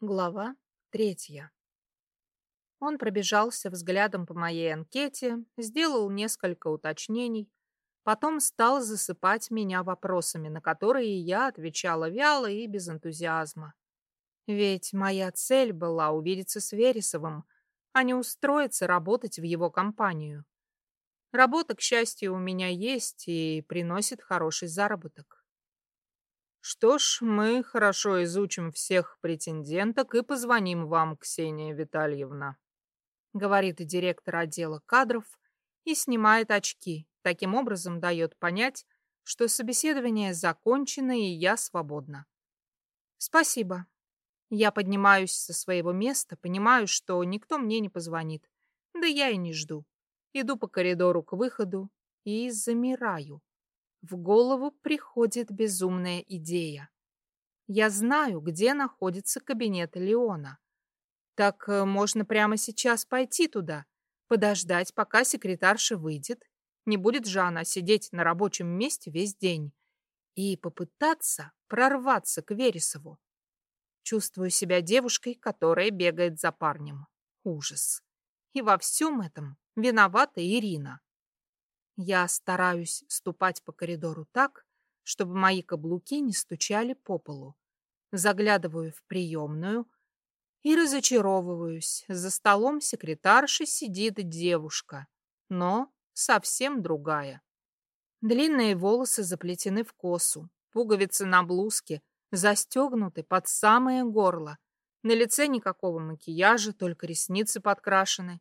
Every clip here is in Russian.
Глава третья. Он пробежался взглядом по моей анкете, сделал несколько уточнений, потом стал засыпать меня вопросами, на которые я отвечала вяло и без энтузиазма. Ведь моя цель была увидеться с Вересовым, а не устроиться работать в его компанию. Работа, к счастью, у меня есть и приносит хороший заработок. Что ж, мы хорошо изучим всех претенденток и позвоним вам, Ксения Витальевна, говорит директор отдела кадров и снимает очки. Таким образом дает понять, что собеседование закончено и я свободна. Спасибо. Я поднимаюсь со своего места, понимаю, что никто мне не позвонит. Да я и не жду. Иду по коридору к выходу и замираю. В голову приходит безумная идея. Я знаю, где находится кабинет Леона. Так э, можно прямо сейчас пойти туда, подождать, пока секретарша выйдет. Не будет же она сидеть на рабочем месте весь день. И попытаться прорваться к Вересову. Чувствую себя девушкой, которая бегает за парнем. Ужас. И во всем этом виновата Ирина. Я стараюсь ступать по коридору так, чтобы мои каблуки не стучали по полу. Заглядываю в приемную и разочаровываюсь. За столом секретарши сидит девушка, но совсем другая. Длинные волосы заплетены в косу, пуговицы на блузке застегнуты под самое горло. На лице никакого макияжа, только ресницы подкрашены.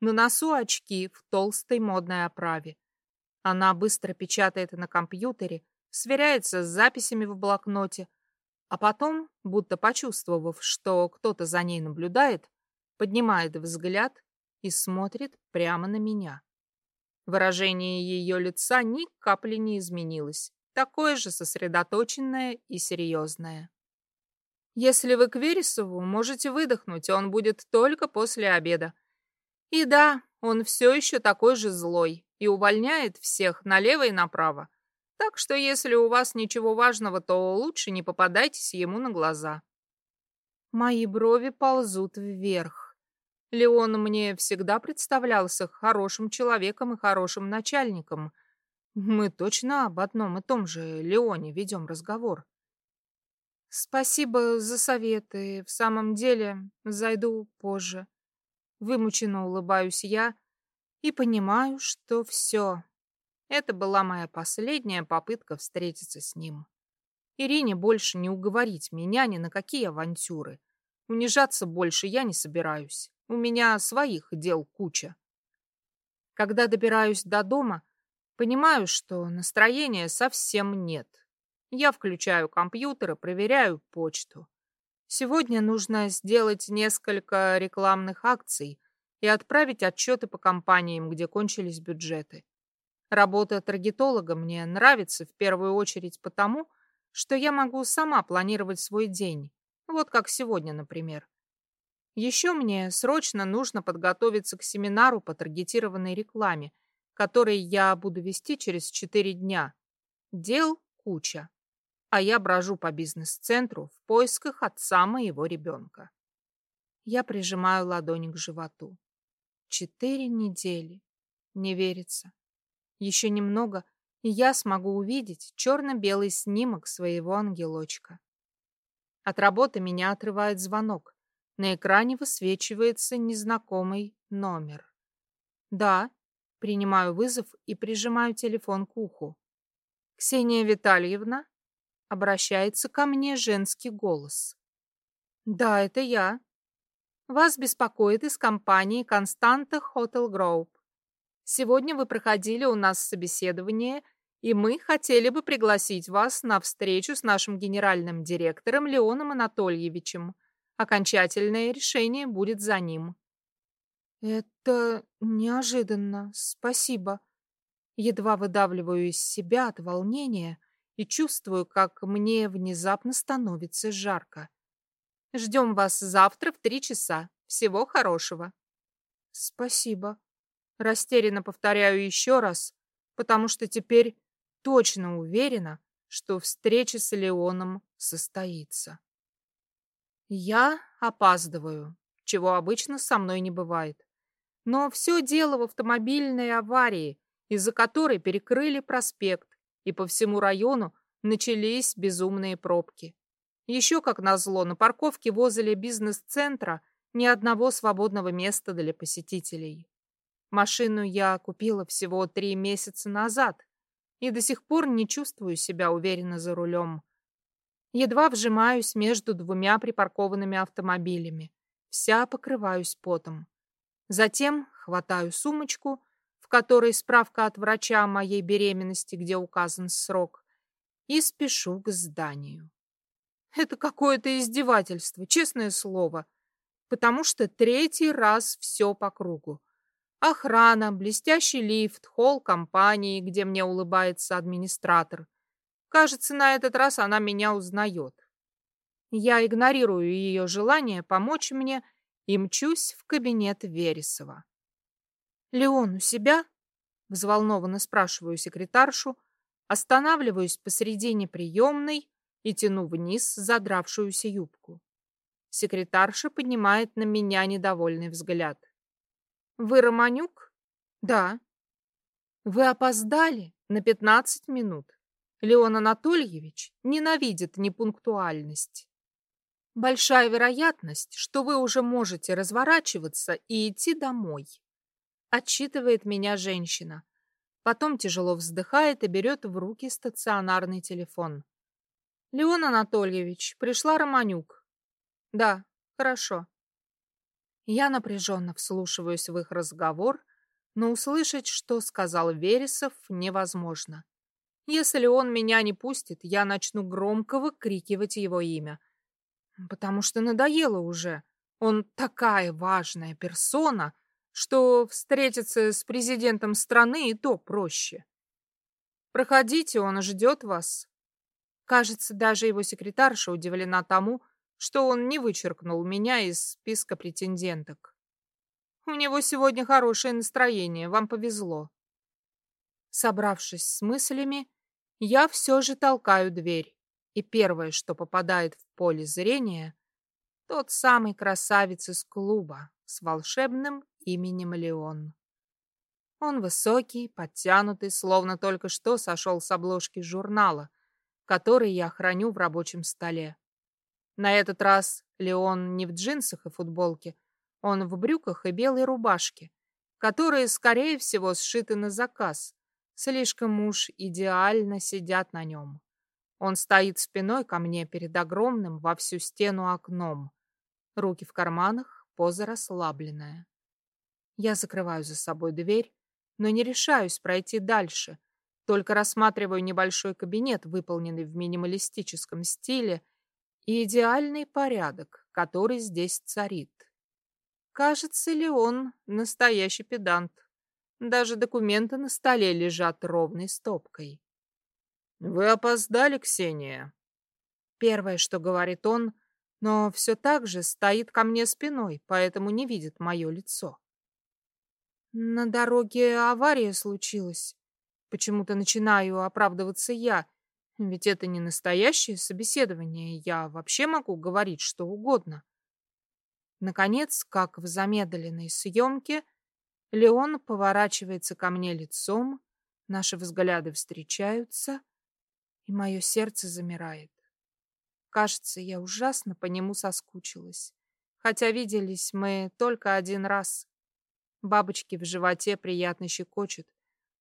На носу очки в толстой модной оправе. Она быстро печатает на компьютере, сверяется с записями в блокноте, а потом, будто почувствовав, что кто-то за ней наблюдает, поднимает взгляд и смотрит прямо на меня. Выражение ее лица ни капли не изменилось, такое же сосредоточенное и серьезное. Если вы к Вересову, можете выдохнуть, он будет только после обеда. И да, он все еще такой же злой, и увольняет всех налево и направо. Так что если у вас ничего важного, то лучше не попадайтесь ему на глаза. Мои брови ползут вверх. Леон мне всегда представлялся хорошим человеком и хорошим начальником. Мы точно об одном и том же Леоне ведем разговор. Спасибо за советы. В самом деле, зайду позже. Вымученно улыбаюсь я, и понимаю, что все. Это была моя последняя попытка встретиться с ним. Ирине больше не уговорить меня ни на какие авантюры. Унижаться больше я не собираюсь. У меня своих дел куча. Когда добираюсь до дома, понимаю, что настроения совсем нет. Я включаю компьютер и проверяю почту. Сегодня нужно сделать несколько рекламных акций, и отправить отчеты по компаниям, где кончились бюджеты. Работа таргетолога мне нравится в первую очередь потому, что я могу сама планировать свой день, вот как сегодня, например. Еще мне срочно нужно подготовиться к семинару по таргетированной рекламе, который я буду вести через 4 дня. Дел куча, а я брожу по бизнес-центру в поисках отца моего ребенка. Я прижимаю ладони к животу. Четыре недели. Не верится. Еще немного, и я смогу увидеть черно-белый снимок своего ангелочка. От работы меня отрывает звонок. На экране высвечивается незнакомый номер. Да, принимаю вызов и прижимаю телефон к уху. Ксения Витальевна? Обращается ко мне женский голос. Да, это я. Вас беспокоит из компании Константа Hotel Group. Сегодня вы проходили у нас собеседование, и мы хотели бы пригласить вас на встречу с нашим генеральным директором Леоном Анатольевичем. Окончательное решение будет за ним. Это неожиданно. Спасибо. Едва выдавливаю из себя от волнения и чувствую, как мне внезапно становится жарко. Ждем вас завтра в три часа. Всего хорошего. Спасибо. Растерянно повторяю еще раз, потому что теперь точно уверена, что встреча с Леоном состоится. Я опаздываю, чего обычно со мной не бывает. Но все дело в автомобильной аварии, из-за которой перекрыли проспект, и по всему району начались безумные пробки. Еще, как назло, на парковке возле бизнес-центра ни одного свободного места для посетителей. Машину я купила всего три месяца назад и до сих пор не чувствую себя уверенно за рулем. Едва вжимаюсь между двумя припаркованными автомобилями. Вся покрываюсь потом. Затем хватаю сумочку, в которой справка от врача о моей беременности, где указан срок, и спешу к зданию. Это какое-то издевательство, честное слово, потому что третий раз все по кругу. Охрана, блестящий лифт, холл компании, где мне улыбается администратор — Кажется, на этот раз она меня узнает. Я игнорирую ее желание помочь мне и мчусь в кабинет Вересова. «Леон у себя?» — взволнованно спрашиваю секретаршу, останавливаюсь посредине приемной и тяну вниз задравшуюся юбку. Секретарша поднимает на меня недовольный взгляд. «Вы Романюк?» «Да». «Вы опоздали на пятнадцать минут. Леон Анатольевич ненавидит непунктуальность. Большая вероятность, что вы уже можете разворачиваться и идти домой. Отчитывает меня женщина. Потом тяжело вздыхает и берет в руки стационарный телефон. Леон Анатольевич, пришла Романюк. Да, хорошо. Я напряженно вслушиваюсь в их разговор, но услышать, что сказал Вересов, невозможно. Если он меня не пустит, я начну громко выкрикивать его имя. Потому что надоело уже. Он такая важная персона, что встретиться с президентом страны и то проще. Проходите, он ждет вас. Кажется, даже его секретарша удивлена тому, что он не вычеркнул меня из списка претенденток. У него сегодня хорошее настроение, вам повезло. Собравшись с мыслями, я все же толкаю дверь, и первое, что попадает в поле зрения, тот самый красавец из клуба с волшебным именем Леон. Он высокий, подтянутый, словно только что сошел с обложки журнала, который я храню в рабочем столе. На этот раз Леон не в джинсах и футболке, он в брюках и белой рубашке, которые, скорее всего, сшиты на заказ, Слишком уж идеально сидят на нем. Он стоит спиной ко мне перед огромным во всю стену окном. Руки в карманах, поза расслабленная. Я закрываю за собой дверь, но не решаюсь пройти дальше, только рассматриваю небольшой кабинет, выполненный в минималистическом стиле, и идеальный порядок, который здесь царит. Кажется ли он настоящий педант? Даже документы на столе лежат ровной стопкой. «Вы опоздали, Ксения?» Первое, что говорит он, но все так же стоит ко мне спиной, поэтому не видит мое лицо. На дороге авария случилась. Почему-то начинаю оправдываться я, ведь это не настоящее собеседование, я вообще могу говорить что угодно. Наконец, как в замедленной съемке, Леон поворачивается ко мне лицом, наши взгляды встречаются, и мое сердце замирает. Кажется, я ужасно по нему соскучилась, хотя виделись мы только один раз. Бабочки в животе приятно щекочут,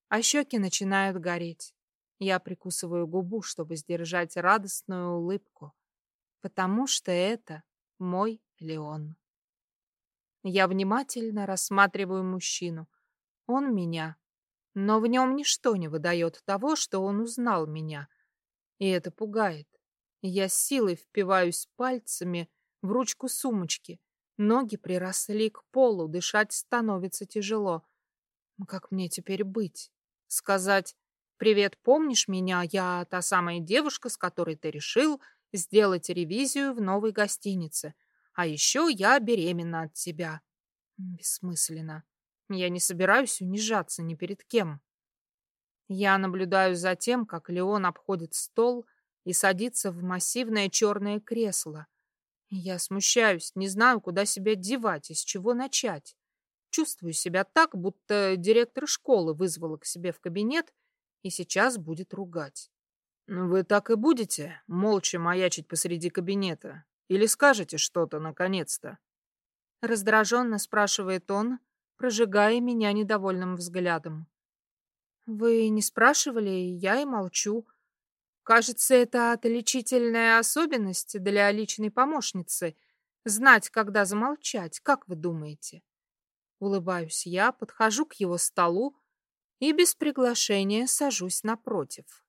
а щеки начинают гореть. Я прикусываю губу, чтобы сдержать радостную улыбку, потому что это мой Леон. Я внимательно рассматриваю мужчину. Он меня. Но в нем ничто не выдает того, что он узнал меня. И это пугает. Я силой впиваюсь пальцами в ручку сумочки. Ноги приросли к полу, дышать становится тяжело. Как мне теперь быть? Сказать «Привет, помнишь меня? Я та самая девушка, с которой ты решил сделать ревизию в новой гостинице». А еще я беременна от тебя. Бессмысленно. Я не собираюсь унижаться ни перед кем. Я наблюдаю за тем, как Леон обходит стол и садится в массивное черное кресло. Я смущаюсь, не знаю, куда себя девать и с чего начать. Чувствую себя так, будто директор школы вызвала к себе в кабинет и сейчас будет ругать. «Ну, «Вы так и будете молча маячить посреди кабинета? Или скажете что-то, наконец-то?» Раздраженно спрашивает он, прожигая меня недовольным взглядом. «Вы не спрашивали, я и молчу. Кажется, это отличительная особенность для личной помощницы — знать, когда замолчать, как вы думаете?» Улыбаюсь я, подхожу к его столу и без приглашения сажусь напротив.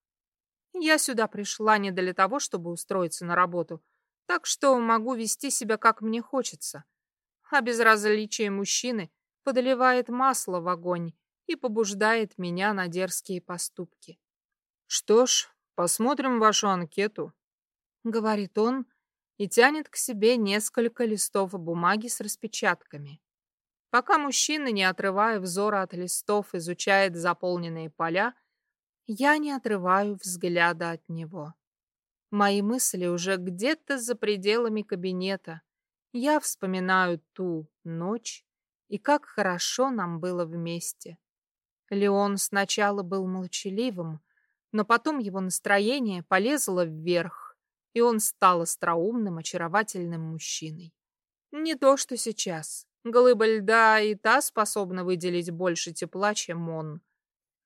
Я сюда пришла не для того, чтобы устроиться на работу, так что могу вести себя, как мне хочется. А безразличие мужчины подливает масло в огонь и побуждает меня на дерзкие поступки. «Что ж, посмотрим вашу анкету», — говорит он и тянет к себе несколько листов бумаги с распечатками. Пока мужчина, не отрывая взора от листов, изучает заполненные поля, я не отрываю взгляда от него. Мои мысли уже где-то за пределами кабинета. Я вспоминаю ту ночь и как хорошо нам было вместе. Леон сначала был молчаливым, но потом его настроение полезло вверх, и он стал остроумным, очаровательным мужчиной. Не то, что сейчас. Глыба льда и та способна выделить больше тепла, чем он.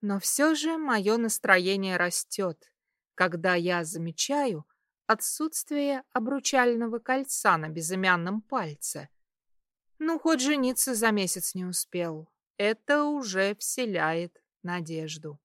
Но все же мое настроение растет, когда я замечаю отсутствие обручального кольца на безымянном пальце. Ну, хоть жениться за месяц не успел. Это уже вселяет надежду.